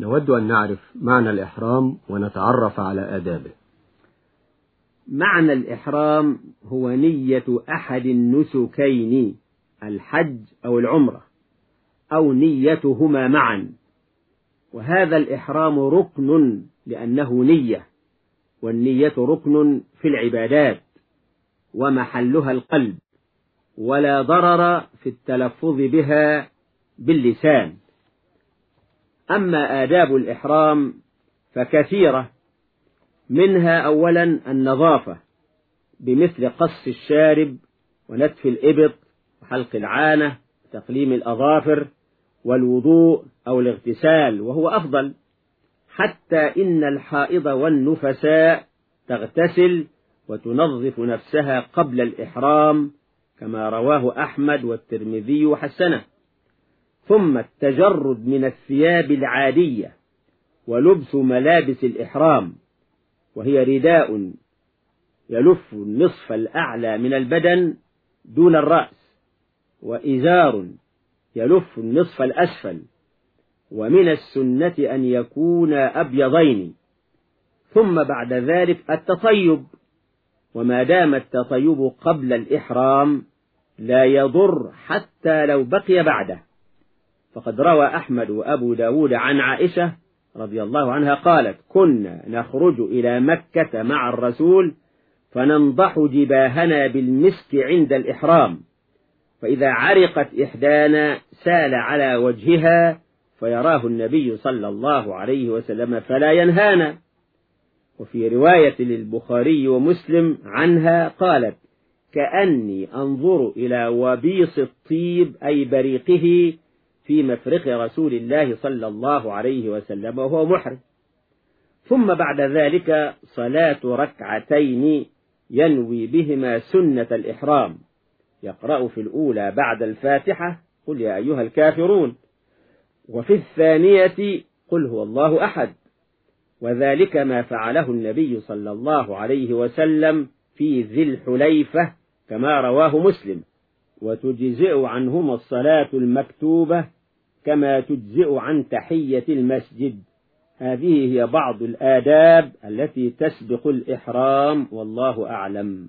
نود أن نعرف معنى الإحرام ونتعرف على آدابه. معنى الإحرام هو نية أحد النسكين الحج أو العمرة أو نيتهما معا. وهذا الإحرام ركن لأنه نية والنية ركن في العبادات ومحلها القلب ولا ضرر في التلفظ بها باللسان. أما آداب الإحرام فكثيرة منها أولا النظافة بمثل قص الشارب ونتف الإبط وحلق العانة وتقليم الأظافر والوضوء أو الاغتسال وهو أفضل حتى إن الحائض والنفساء تغتسل وتنظف نفسها قبل الإحرام كما رواه أحمد والترمذي وحسنه. ثم التجرد من الثياب العادية ولبس ملابس الإحرام وهي رداء يلف النصف الأعلى من البدن دون الرأس وإزار يلف النصف الأسفل ومن السنة أن يكون أبيضين. ثم بعد ذلك التطيب وما دام التطيب قبل الإحرام لا يضر حتى لو بقي بعده. فقد روى أحمد وأبو داود عن عائشة رضي الله عنها قالت كنا نخرج إلى مكة مع الرسول فننضح جباهنا بالمسك عند الإحرام. فإذا عرقت إحدانا سال على وجهها فيراه النبي صلى الله عليه وسلم فلا ينهانا. وفي رواية للبخاري ومسلم عنها قالت كأني أنظر إلى وبيص الطيب أي بريقه في مفرق رسول الله صلى الله عليه وسلم وهو محرم. ثم بعد ذلك صلاة ركعتين ينوي بهما سنة الإحرام. يقرأ في الأولى بعد الفاتحة قل يا أيها الكافرون. وفي الثانية قل هو الله أحد. وذلك ما فعله النبي صلى الله عليه وسلم في ذي الحليفة كما رواه مسلم. وتجزئ عنهما الصلاة المكتوبة كما تجزئ عن تحية المسجد. هذه هي بعض الآداب التي تسبق الإحرام والله أعلم.